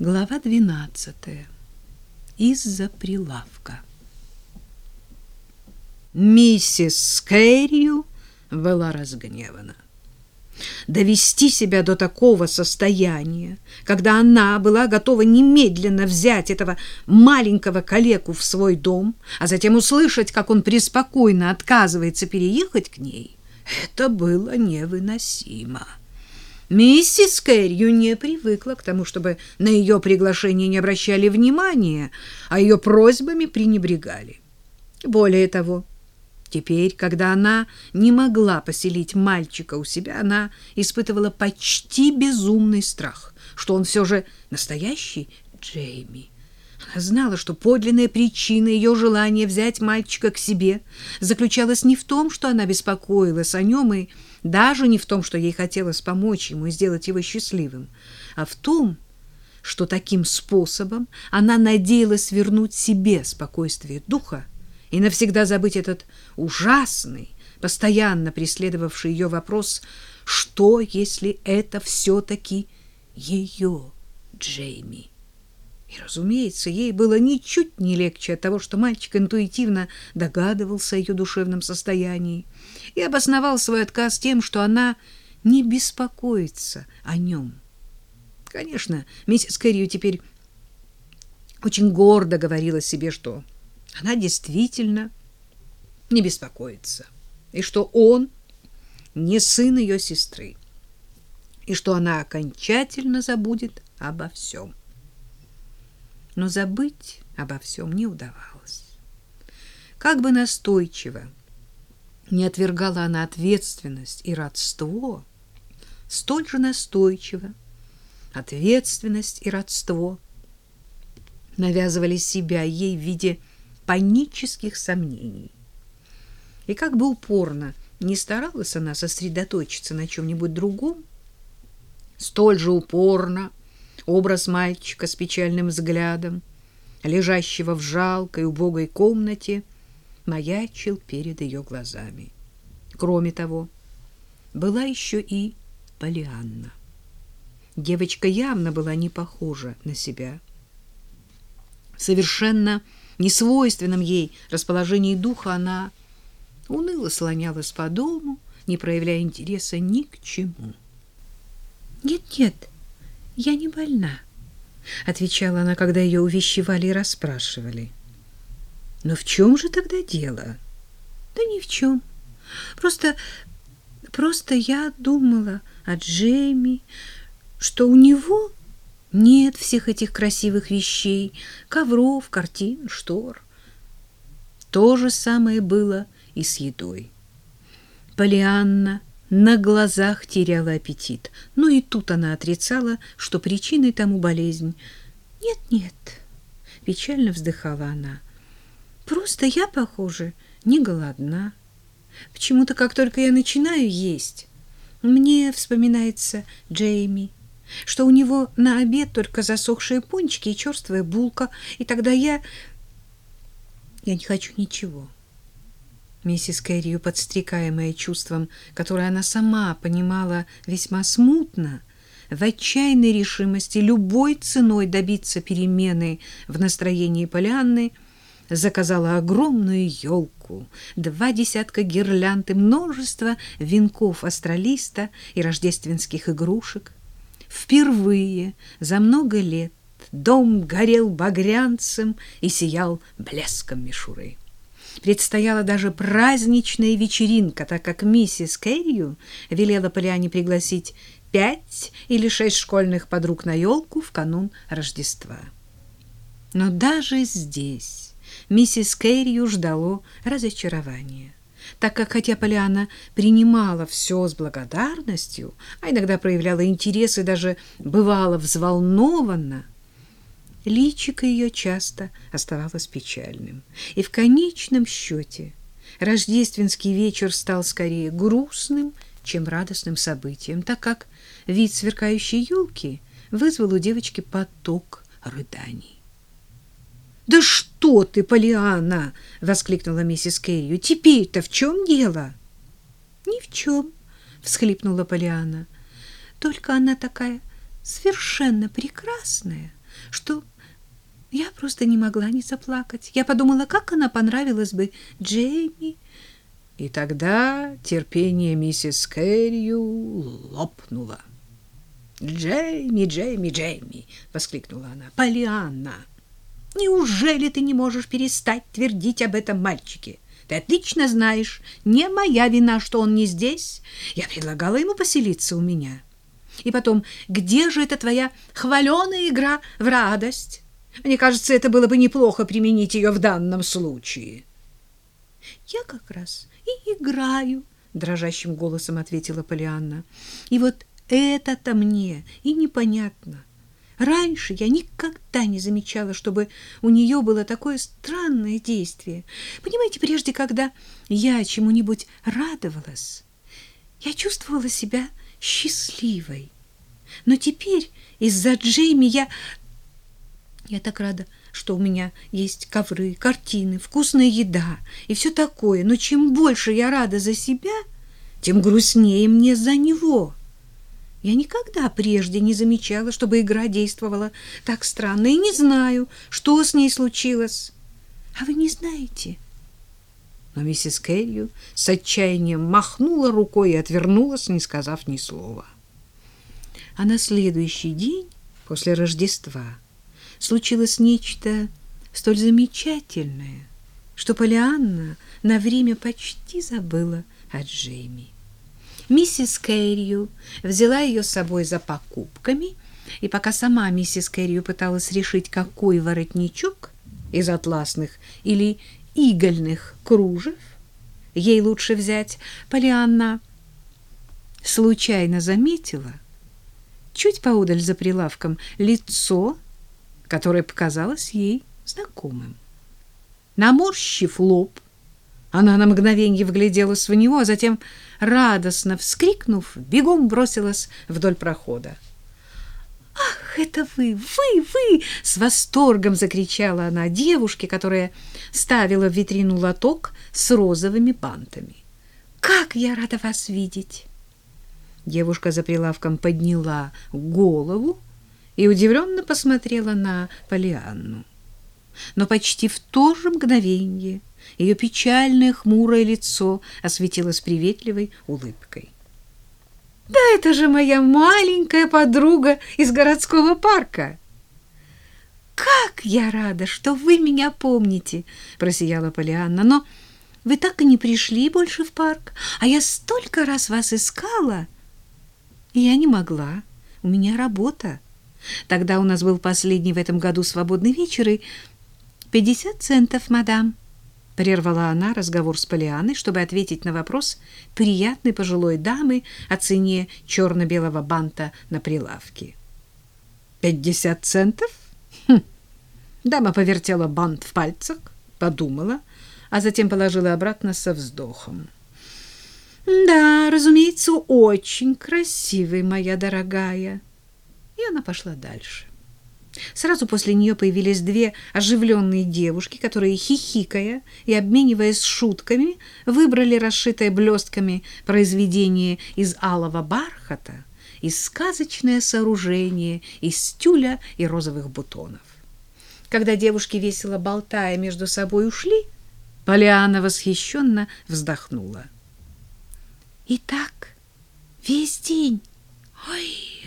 Глава 12. Из-за прилавка. Миссис Скэрью была разгневана. Довести себя до такого состояния, когда она была готова немедленно взять этого маленького калеку в свой дом, а затем услышать, как он преспокойно отказывается переехать к ней, это было невыносимо. Миссис Кэррию не привыкла к тому, чтобы на ее приглашение не обращали внимания, а ее просьбами пренебрегали. Более того, теперь, когда она не могла поселить мальчика у себя, она испытывала почти безумный страх, что он все же настоящий Джейми. Она знала, что подлинная причина ее желания взять мальчика к себе заключалась не в том, что она беспокоилась о нем и даже не в том, что ей хотелось помочь ему и сделать его счастливым, а в том, что таким способом она надеялась вернуть себе спокойствие духа и навсегда забыть этот ужасный, постоянно преследовавший ее вопрос, что, если это все-таки ее Джейми. И, разумеется, ей было ничуть не легче от того, что мальчик интуитивно догадывался о ее душевном состоянии и обосновал свой отказ тем, что она не беспокоится о нем. Конечно, миссис Кэррию теперь очень гордо говорила себе, что она действительно не беспокоится, и что он не сын ее сестры, и что она окончательно забудет обо всем но забыть обо всем не удавалось. Как бы настойчиво не отвергала она ответственность и родство, столь же настойчиво ответственность и родство навязывали себя ей в виде панических сомнений. И как бы упорно не старалась она сосредоточиться на чем-нибудь другом, столь же упорно Образ мальчика с печальным взглядом, лежащего в жалкой убогой комнате, маячил перед ее глазами. Кроме того, была еще и Полианна. Девочка явно была не похожа на себя. Совершенно несвойственном ей расположении духа она уныло слонялась по дому, не проявляя интереса ни к чему. «Нет-нет», я не больна, отвечала она, когда ее увещевали и расспрашивали. Но в чем же тогда дело? Да ни в чем. Просто просто я думала о Джейми, что у него нет всех этих красивых вещей, ковров, картин, штор. То же самое было и с едой. Полианна на глазах теряла аппетит. Но и тут она отрицала, что причиной тому болезнь. «Нет-нет», — печально вздыхала она, — «просто я, похоже, не голодна. Почему-то, как только я начинаю есть, мне вспоминается Джейми, что у него на обед только засохшие пончики и черствая булка, и тогда я... Я не хочу ничего». Миссис Кэррию, подстрекаемая чувством, которое она сама понимала весьма смутно, в отчаянной решимости любой ценой добиться перемены в настроении Полианны, заказала огромную елку, два десятка гирлянд и множество венков астролиста и рождественских игрушек. Впервые за много лет дом горел багрянцем и сиял блеском мишуры. Предстояла даже праздничная вечеринка, так как миссис Кэррию велела Полиане пригласить пять или шесть школьных подруг на елку в канун Рождества. Но даже здесь миссис Кэррию ждало разочарования, так как хотя Полиана принимала все с благодарностью, а иногда проявляла интерес и даже бывала взволнована, личико ее часто оставалось печальным. И в конечном счете рождественский вечер стал скорее грустным, чем радостным событием, так как вид сверкающей елки вызвал у девочки поток рыданий. «Да что ты, Полиана!» — воскликнула миссис Кэррию. «Теперь-то в чем дело?» «Ни в чем», — всхлипнула Полиана. «Только она такая совершенно прекрасная, что я просто не могла не заплакать. Я подумала, как она понравилась бы Джейми. И тогда терпение миссис Кэррию лопнуло. «Джейми, Джейми, Джейми!» — воскликнула она. «Полианна, неужели ты не можешь перестать твердить об этом мальчике? Ты отлично знаешь, не моя вина, что он не здесь. Я предлагала ему поселиться у меня. И потом, где же эта твоя хваленая игра в радость?» Мне кажется, это было бы неплохо применить ее в данном случае. Я как раз и играю, дрожащим голосом ответила Полианна. И вот это-то мне и непонятно. Раньше я никогда не замечала, чтобы у нее было такое странное действие. Понимаете, прежде когда я чему-нибудь радовалась, я чувствовала себя счастливой. Но теперь из-за Джейми я я так рада, что у меня есть ковры, картины, вкусная еда и все такое. Но чем больше я рада за себя, тем грустнее мне за него. Я никогда прежде не замечала, чтобы игра действовала так странно, и не знаю, что с ней случилось. А вы не знаете? Но миссис Кэррию с отчаянием махнула рукой и отвернулась, не сказав ни слова. А на следующий день после Рождества случилось нечто столь замечательное, что Полианна на время почти забыла о Джейми. Миссис Кэррию взяла ее с собой за покупками, и пока сама миссис Кэррию пыталась решить, какой воротничок из атласных или игольных кружев ей лучше взять, Полианна случайно заметила, чуть поодаль за прилавком, лицо которое показалось ей знакомым. Наморщив лоб, она на мгновенье вгляделась в него, а затем, радостно вскрикнув, бегом бросилась вдоль прохода. «Ах, это вы, вы, вы!» — с восторгом закричала она девушке, которая ставила в витрину лоток с розовыми бантами. «Как я рада вас видеть!» Девушка за прилавком подняла голову и удивленно посмотрела на Полианну. Но почти в то же мгновение ее печальное хмурое лицо осветилось приветливой улыбкой. «Да это же моя маленькая подруга из городского парка!» «Как я рада, что вы меня помните!» — просияла Полианна. «Но вы так и не пришли больше в парк, а я столько раз вас искала!» И я не могла, у меня работа. Тогда у нас был последний в этом году свободный вечер, и... «Пятьдесят центов, мадам», — прервала она разговор с Полианой, чтобы ответить на вопрос приятной пожилой дамы о цене черно-белого банта на прилавке. «Пятьдесят центов?» хм. Дама повертела бант в пальцах, подумала, а затем положила обратно со вздохом. «Да, разумеется, очень красивый, моя дорогая» и она пошла дальше. Сразу после нее появились две оживленные девушки, которые, хихикая и обмениваясь шутками, выбрали расшитое блестками произведение из алого бархата и сказочное сооружение из тюля и розовых бутонов. Когда девушки, весело болтая между собой, ушли, Полиана восхищенно вздохнула. «И так весь день! Ой!»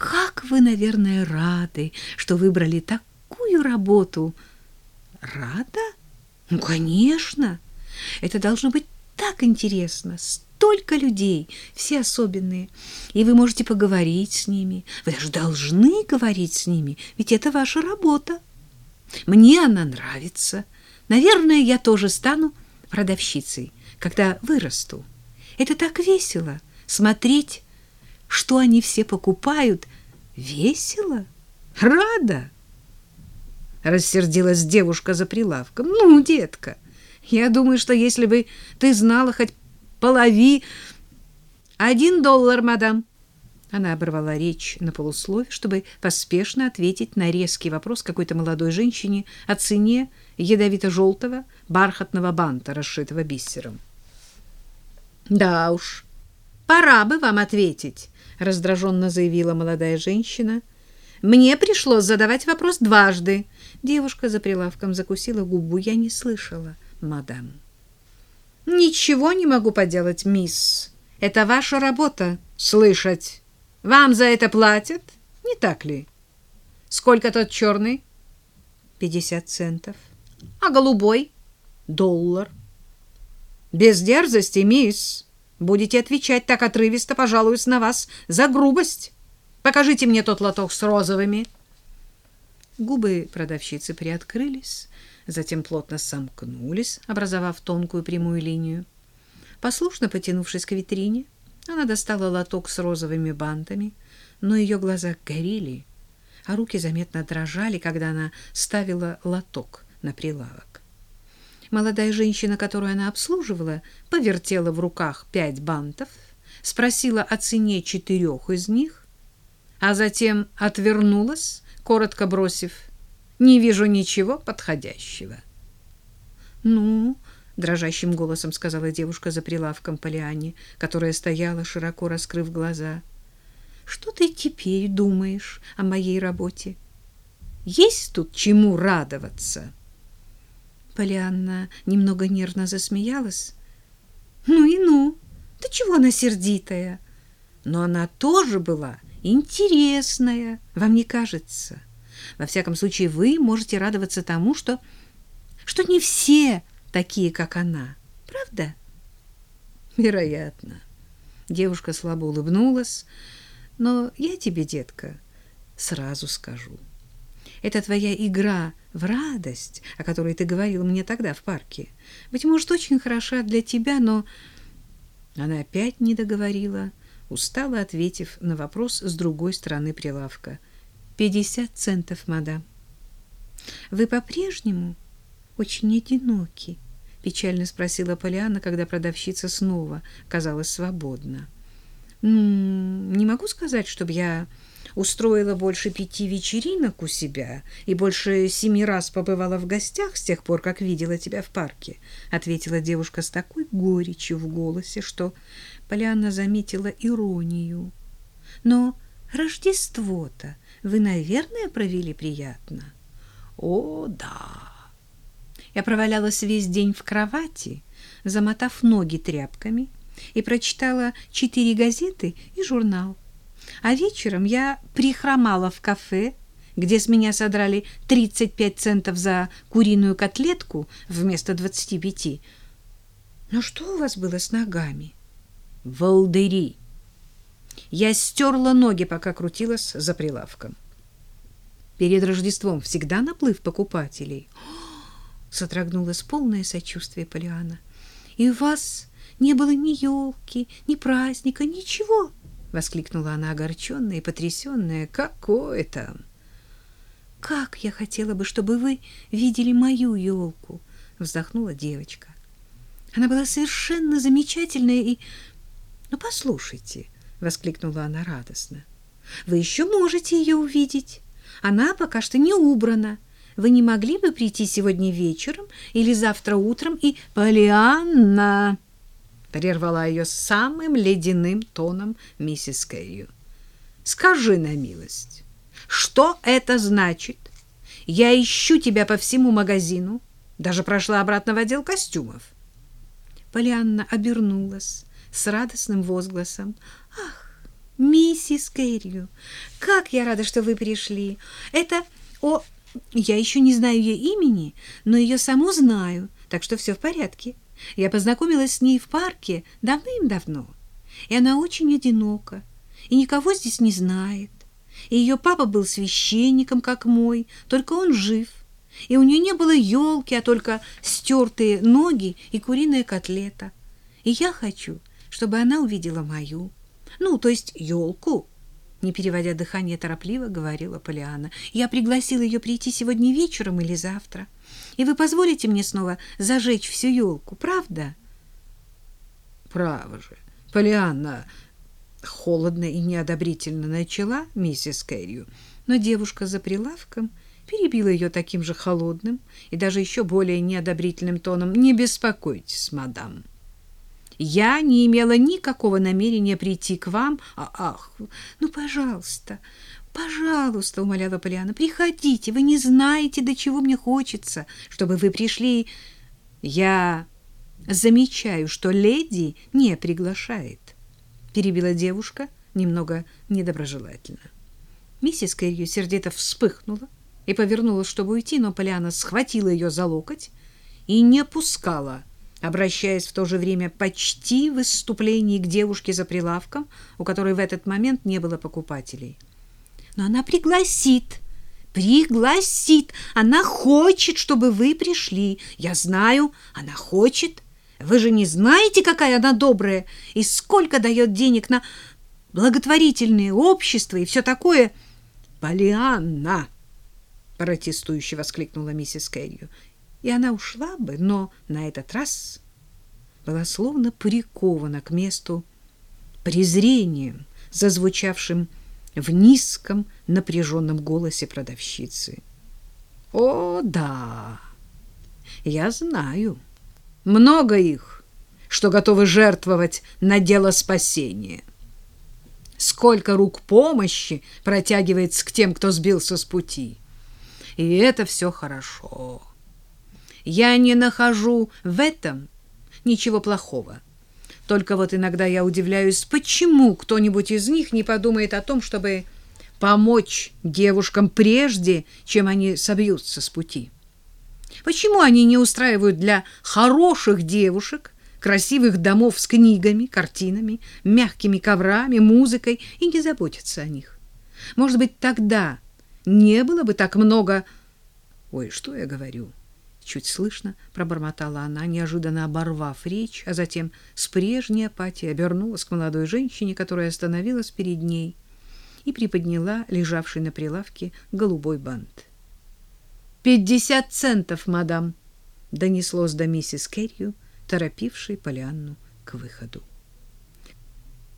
Как вы, наверное, рады, что выбрали такую работу. Рада? Ну, конечно. Это должно быть так интересно. Столько людей, все особенные. И вы можете поговорить с ними. Вы даже должны говорить с ними, ведь это ваша работа. Мне она нравится. Наверное, я тоже стану продавщицей, когда вырасту. Это так весело смотреть что они все покупают, весело, рада. Рассердилась девушка за прилавком. Ну, детка, я думаю, что если бы ты знала хоть полови... Один доллар, мадам. Она оборвала речь на полуслове, чтобы поспешно ответить на резкий вопрос какой-то молодой женщине о цене ядовито-желтого бархатного банта, расшитого бисером. Да уж, пора бы вам ответить, раздраженно заявила молодая женщина, Мне пришлось задавать вопрос дважды. Девушка за прилавком закусила губу. Я не слышала, мадам. Ничего не могу поделать, мисс. Это ваша работа — слышать. Вам за это платят, не так ли? Сколько тот черный? Пятьдесят центов. А голубой? Доллар. Без дерзости, мисс. Будете отвечать так отрывисто, пожалуюсь на вас за грубость. Покажите мне тот лоток с розовыми. Губы продавщицы приоткрылись, затем плотно сомкнулись, образовав тонкую прямую линию. Послушно потянувшись к витрине, она достала лоток с розовыми бантами, но ее глаза горели, а руки заметно дрожали, когда она ставила лоток на прилавок. Молодая женщина, которую она обслуживала, повертела в руках пять бантов, спросила о цене четырех из них, а затем отвернулась, коротко бросив «Не вижу ничего подходящего». «Ну, — дрожащим голосом сказала девушка за прилавком Полиане, которая стояла, широко раскрыв глаза, — что ты теперь думаешь о моей работе? Есть тут чему радоваться?» Полианна немного нервно засмеялась. «Ну и ну! Ты чего она сердитая?» Но она тоже была интересная, вам не кажется? Во всяком случае, вы можете радоваться тому, что что не все такие, как она. Правда? Вероятно. Девушка слабо улыбнулась. Но я тебе, детка, сразу скажу. Это твоя игра в радость, о которой ты говорил мне тогда в парке. Быть может, очень хороша для тебя, но... Она опять не договорила, устало ответив на вопрос с другой стороны прилавка. «Пятьдесят центов, мадам». «Вы по-прежнему очень одиноки?» — печально спросила Полиана, когда продавщица снова казалась свободна. «Ну, не могу сказать, чтобы я устроила больше пяти вечеринок у себя и больше семи раз побывала в гостях с тех пор, как видела тебя в парке», — ответила девушка с такой горечью в голосе, что Полианна заметила иронию. «Но Рождество-то вы, наверное, провели приятно?» «О, да!» Я провалялась весь день в кровати, замотав ноги тряпками, и прочитала четыре газеты и журнал. А вечером я прихромала в кафе, где с меня содрали 35 центов за куриную котлетку вместо 25. Но что у вас было с ногами? Волдыри. Я стерла ноги, пока крутилась за прилавком. Перед Рождеством всегда наплыв покупателей. Содрогнулось полное сочувствие Полиана. И у вас не было ни елки, ни праздника, ничего. — воскликнула она огорченная и потрясенная. «Какое там?» «Как я хотела бы, чтобы вы видели мою елку!» — вздохнула девочка. Она была совершенно замечательная и... «Ну, послушайте!» — воскликнула она радостно. «Вы еще можете ее увидеть. Она пока что не убрана. Вы не могли бы прийти сегодня вечером или завтра утром и... Полианна!» Прервала ее самым ледяным тоном миссис Кэррию. Скажи на милость, что это значит? Я ищу тебя по всему магазину, даже прошла обратно в отдел костюмов. Полианна обернулась с радостным возгласом. Ах, миссис Кэррию, как я рада, что вы пришли. Это о, я еще не знаю ее имени, но ее саму знаю, так что все в порядке. Я познакомилась с ней в парке давным-давно, и она очень одинока, и никого здесь не знает. И ее папа был священником, как мой, только он жив, и у нее не было елки, а только стертые ноги и куриная котлета. И я хочу, чтобы она увидела мою, ну, то есть елку. Не переводя дыхание, торопливо говорила Полиана. Я пригласила ее прийти сегодня вечером или завтра. — и вы позволите мне снова зажечь всю елку, правда? Право же. Полианна холодно и неодобрительно начала миссис Кэррию, но девушка за прилавком перебила ее таким же холодным и даже еще более неодобрительным тоном. «Не беспокойтесь, мадам. Я не имела никакого намерения прийти к вам. А, ах, ну, пожалуйста, Пожалуйста, умоляла Полиана, приходите. Вы не знаете, до чего мне хочется, чтобы вы пришли. Я замечаю, что леди не приглашает, перебила девушка немного недоброжелательно. Миссис Кэррию сердито вспыхнула и повернулась, чтобы уйти, но Полиана схватила ее за локоть и не пускала, обращаясь в то же время почти в выступлении к девушке за прилавком, у которой в этот момент не было покупателей. Но она пригласит, пригласит. Она хочет, чтобы вы пришли. Я знаю, она хочет. Вы же не знаете, какая она добрая и сколько дает денег на благотворительные общества и все такое. Полианна, протестующе воскликнула миссис Кэррию. И она ушла бы, но на этот раз была словно прикована к месту презрением, зазвучавшим в низком напряженном голосе продавщицы. О, да. Я знаю. Много их, что готовы жертвовать на дело спасения. Сколько рук помощи протягивается к тем, кто сбился с пути. И это все хорошо. Я не нахожу в этом ничего плохого. Только вот иногда я удивляюсь, почему кто-нибудь из них не подумает о том, чтобы помочь девушкам прежде, чем они собьются с пути. Почему они не устраивают для хороших девушек красивых домов с книгами, картинами, мягкими коврами, музыкой и не заботятся о них? Может быть, тогда не было бы так много... Ой, что я говорю? Чуть слышно пробормотала она, неожиданно оборвав речь, а затем с прежней апатией обернулась к молодой женщине, которая остановилась перед ней и приподняла лежавший на прилавке голубой бант. «Пятьдесят центов, мадам!» — донеслось до миссис Керрию, торопившей Полианну к выходу.